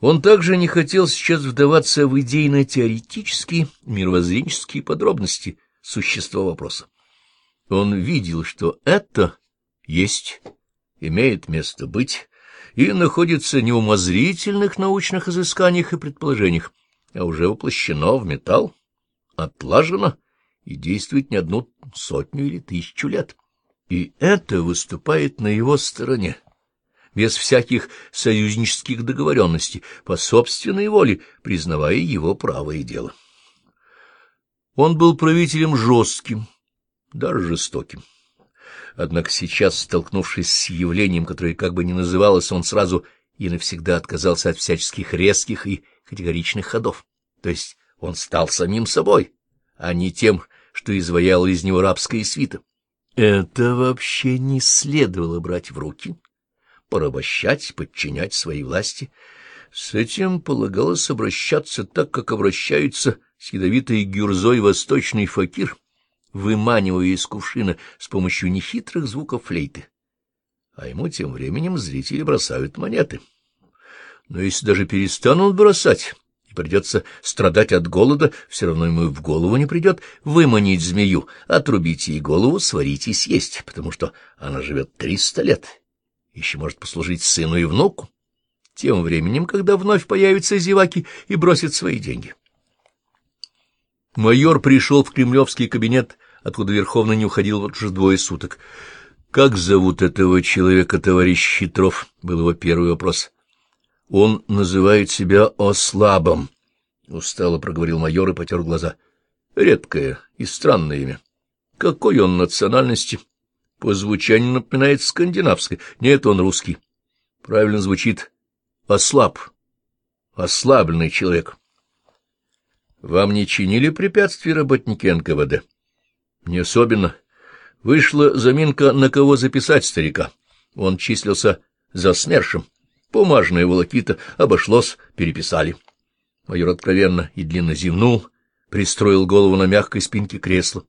Он также не хотел сейчас вдаваться в идейно-теоретические, мировоззренческие подробности существа вопроса. Он видел, что это есть, имеет место быть и находится не в умозрительных научных изысканиях и предположениях, а уже воплощено в металл, отлажено и действует не одну сотню или тысячу лет. И это выступает на его стороне без всяких союзнических договоренностей, по собственной воле, признавая его право и дело. Он был правителем жестким, даже жестоким. Однако сейчас, столкнувшись с явлением, которое как бы ни называлось, он сразу и навсегда отказался от всяческих резких и категоричных ходов. То есть он стал самим собой, а не тем, что изваяла из него рабская свита. Это вообще не следовало брать в руки порабощать, подчинять своей власти. С этим полагалось обращаться так, как обращаются с ядовитой гюрзой восточный факир, выманивая из кувшина с помощью нехитрых звуков флейты. А ему тем временем зрители бросают монеты. Но если даже перестанут бросать, и придется страдать от голода, все равно ему в голову не придет выманить змею, отрубить ей голову, сварить и съесть, потому что она живет триста лет еще может послужить сыну и внуку, тем временем, когда вновь появятся зеваки и бросят свои деньги. Майор пришел в кремлевский кабинет, откуда Верховный не уходил вот уже двое суток. — Как зовут этого человека, товарищ Хитров? — был его первый вопрос. — Он называет себя Ослабом, — устало проговорил майор и потер глаза. — Редкое и странное имя. Какой он национальности? — по звучанию напоминает скандинавское. Нет, он русский. Правильно звучит «ослаб», «ослабленный человек». Вам не чинили препятствий работники НКВД? Не особенно. Вышла заминка, на кого записать старика. Он числился за СМЕРШем. Бумажная волокита, обошлось, переписали. Майор откровенно и длинно зевнул, пристроил голову на мягкой спинке кресла.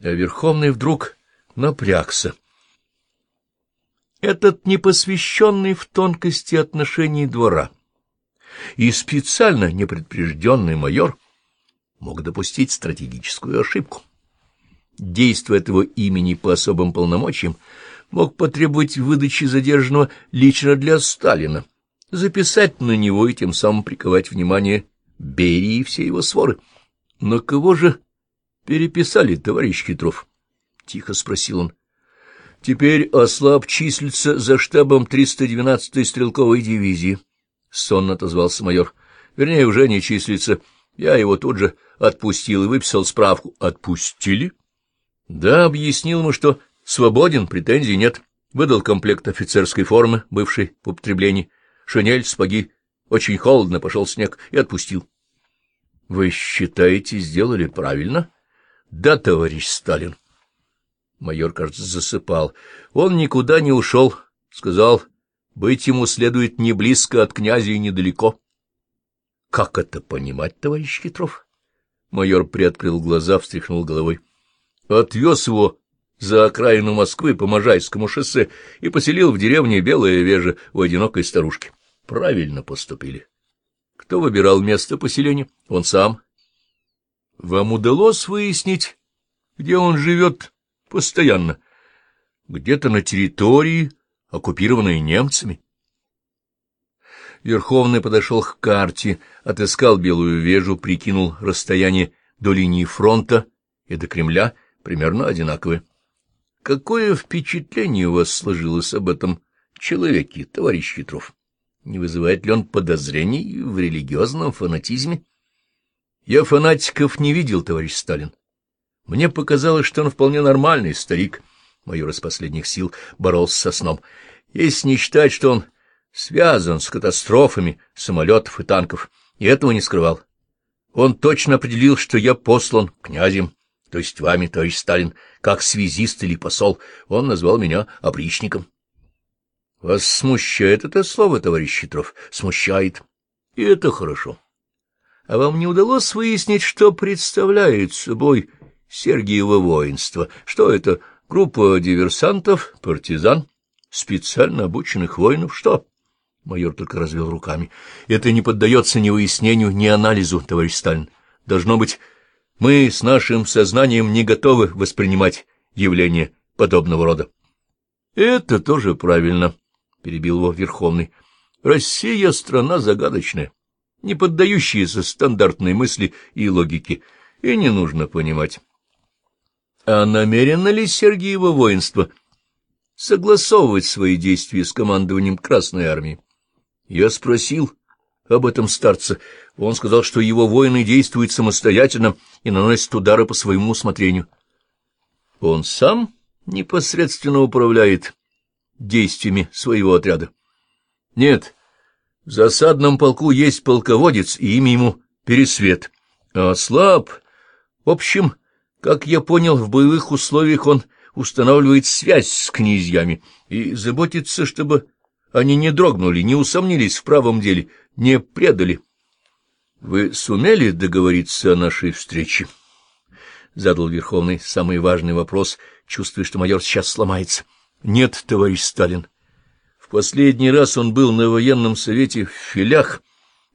А Верховный вдруг напрягся. Этот непосвященный в тонкости отношений двора и специально непредпрежденный майор мог допустить стратегическую ошибку. Действуя этого имени по особым полномочиям, мог потребовать выдачи задержанного лично для Сталина, записать на него и тем самым приковать внимание Берии и все его своры. Но кого же переписали, товарищ Хитров? Тихо спросил он. — Теперь ослаб числится за штабом 312-й стрелковой дивизии, — сонно отозвался майор. — Вернее, уже не числится. Я его тут же отпустил и выписал справку. — Отпустили? — Да, объяснил ему, что свободен, претензий нет. Выдал комплект офицерской формы, бывшей в употреблении, шинель, спаги. Очень холодно, пошел снег и отпустил. — Вы считаете, сделали правильно? — Да, товарищ Сталин. Майор, кажется, засыпал. Он никуда не ушел, сказал, быть ему следует не близко от князя и недалеко. — Как это понимать, товарищ Хитров? Майор приоткрыл глаза, встряхнул головой. Отвез его за окраину Москвы по Можайскому шоссе и поселил в деревне Белая Вежа у одинокой старушки. Правильно поступили. Кто выбирал место поселения? Он сам. Вам удалось выяснить, где он живет Постоянно. Где-то на территории, оккупированной немцами. Верховный подошел к карте, отыскал белую вежу, прикинул расстояние до линии фронта и до Кремля примерно одинаковое. Какое впечатление у вас сложилось об этом человеке, товарищ Хитров? Не вызывает ли он подозрений в религиозном фанатизме? Я фанатиков не видел, товарищ Сталин. Мне показалось, что он вполне нормальный старик. Майор из последних сил боролся со сном. Если не считать, что он связан с катастрофами самолетов и танков, и этого не скрывал. Он точно определил, что я послан князем, то есть вами, товарищ Сталин, как связист или посол. Он назвал меня опричником. Вас смущает это слово, товарищ Хитров? Смущает. И это хорошо. А вам не удалось выяснить, что представляет собой Сергиево воинство. Что это? Группа диверсантов, партизан, специально обученных воинов? Что? Майор только развел руками. Это не поддается ни выяснению, ни анализу, товарищ Сталин. Должно быть, мы с нашим сознанием не готовы воспринимать явления подобного рода. — Это тоже правильно, — перебил его Верховный. — Россия — страна загадочная, не поддающаяся стандартной мысли и логике, и не нужно понимать. А намерено ли Сергеево воинство согласовывать свои действия с командованием Красной Армии? Я спросил об этом старца. Он сказал, что его воины действуют самостоятельно и наносят удары по своему усмотрению. Он сам непосредственно управляет действиями своего отряда. Нет, в засадном полку есть полководец, и имя ему Пересвет. А слаб... В общем, как я понял, в боевых условиях он устанавливает связь с князьями и заботится, чтобы они не дрогнули, не усомнились в правом деле, не предали. — Вы сумели договориться о нашей встрече? — задал Верховный самый важный вопрос, чувствуя, что майор сейчас сломается. — Нет, товарищ Сталин. В последний раз он был на военном совете в Филях,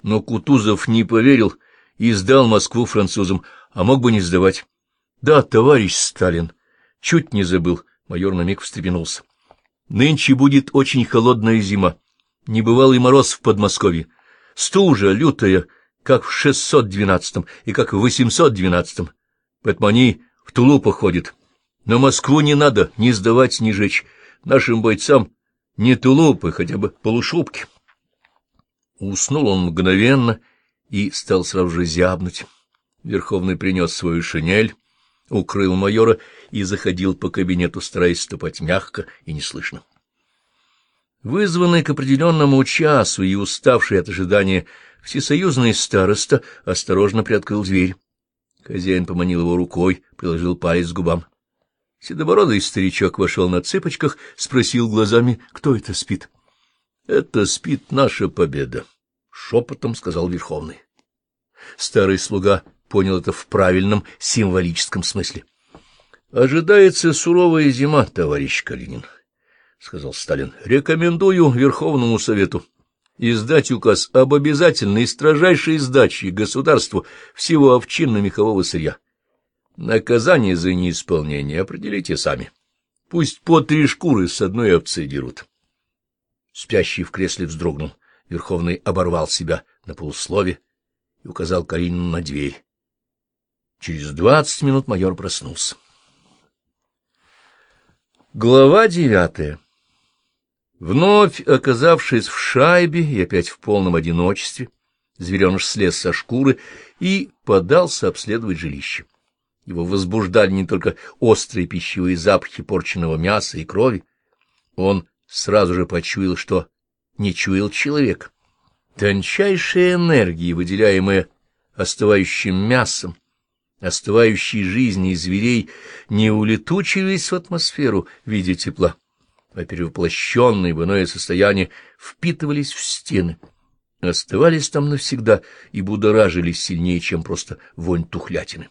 но Кутузов не поверил и сдал Москву французам, а мог бы не сдавать. — Да, товарищ Сталин. Чуть не забыл. Майор на миг встрепенулся. Нынче будет очень холодная зима. Небывалый мороз в Подмосковье. Стужа лютая, как в 612 и как в 812 Поэтому они в тулупах ходят. Но Москву не надо ни сдавать, ни жечь. Нашим бойцам не тулупы, хотя бы полушубки. Уснул он мгновенно и стал сразу же зябнуть. Верховный принес свою шинель, укрыл майора и заходил по кабинету, стараясь ступать мягко и неслышно. Вызванный к определенному часу и уставший от ожидания, всесоюзный староста осторожно приоткрыл дверь. Хозяин поманил его рукой, приложил палец к губам. Седобородый старичок вошел на цыпочках, спросил глазами, кто это спит. — Это спит наша победа, — шепотом сказал Верховный. Старый слуга понял это в правильном символическом смысле. — Ожидается суровая зима, товарищ Калинин, — сказал Сталин. — Рекомендую Верховному Совету издать указ об обязательной и строжайшей сдаче государству всего овчинно-мехового сырья. Наказание за неисполнение определите сами. Пусть по три шкуры с одной овцы дерут. Спящий в кресле вздрогнул. Верховный оборвал себя на полуслове и указал Каринину на дверь. Через двадцать минут майор проснулся. Глава девятая Вновь оказавшись в шайбе и опять в полном одиночестве, звереныш слез со шкуры и подался обследовать жилище. Его возбуждали не только острые пищевые запахи порченного мяса и крови, он сразу же почуял, что не чуял человек. Тончайшая энергия, выделяемая остывающим мясом, остывающей жизни зверей, не улетучивались в атмосферу в виде тепла, а перевоплощенные в иное состояние впитывались в стены, оставались там навсегда и будоражились сильнее, чем просто вонь тухлятины.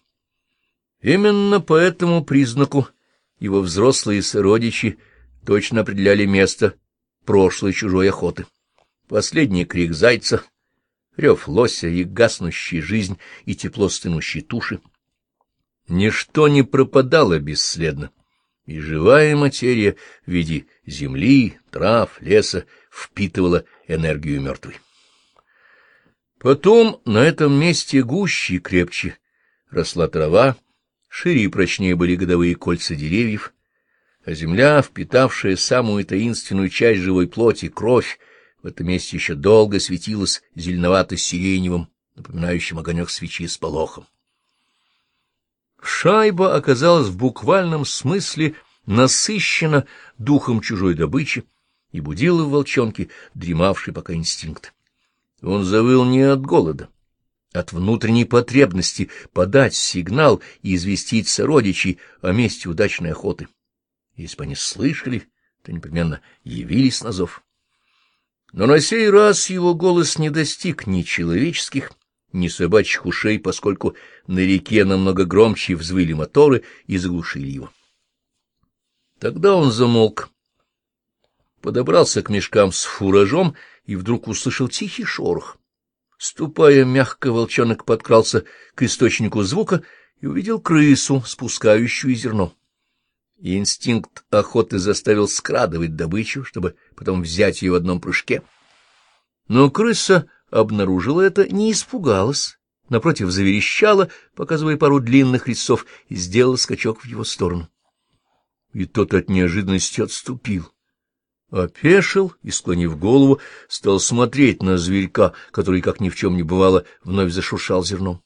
Именно по этому признаку его взрослые сородичи точно определяли место прошлой чужой охоты. Последний крик зайца, рев лося и гаснущая жизнь и тепло стынущей туши. Ничто не пропадало бесследно, и живая материя в виде земли, трав, леса впитывала энергию мертвой. Потом на этом месте гуще и крепче росла трава, шире и прочнее были годовые кольца деревьев, а земля, впитавшая самую таинственную часть живой плоти, кровь, в этом месте еще долго светилась зеленовато-сиреневым, напоминающим огонек свечи с полохом. Шайба оказалась в буквальном смысле насыщена духом чужой добычи и будила в волчонке дремавший пока инстинкт. Он завыл не от голода, от внутренней потребности подать сигнал и известить сородичей о месте удачной охоты. Если бы они слышали, то непременно явились на зов. Но на сей раз его голос не достиг ни человеческих, ни собачьих ушей, поскольку на реке намного громче взвыли моторы и заглушили его. Тогда он замолк, подобрался к мешкам с фуражом и вдруг услышал тихий шорох. Ступая мягко, волчонок подкрался к источнику звука и увидел крысу, спускающую зерно. Инстинкт охоты заставил скрадывать добычу, чтобы потом взять ее в одном прыжке. Но крыса обнаружила это, не испугалась, напротив заверещала, показывая пару длинных резцов, и сделала скачок в его сторону. И тот от неожиданности отступил. Опешил и, склонив голову, стал смотреть на зверька, который, как ни в чем не бывало, вновь зашуршал зерном.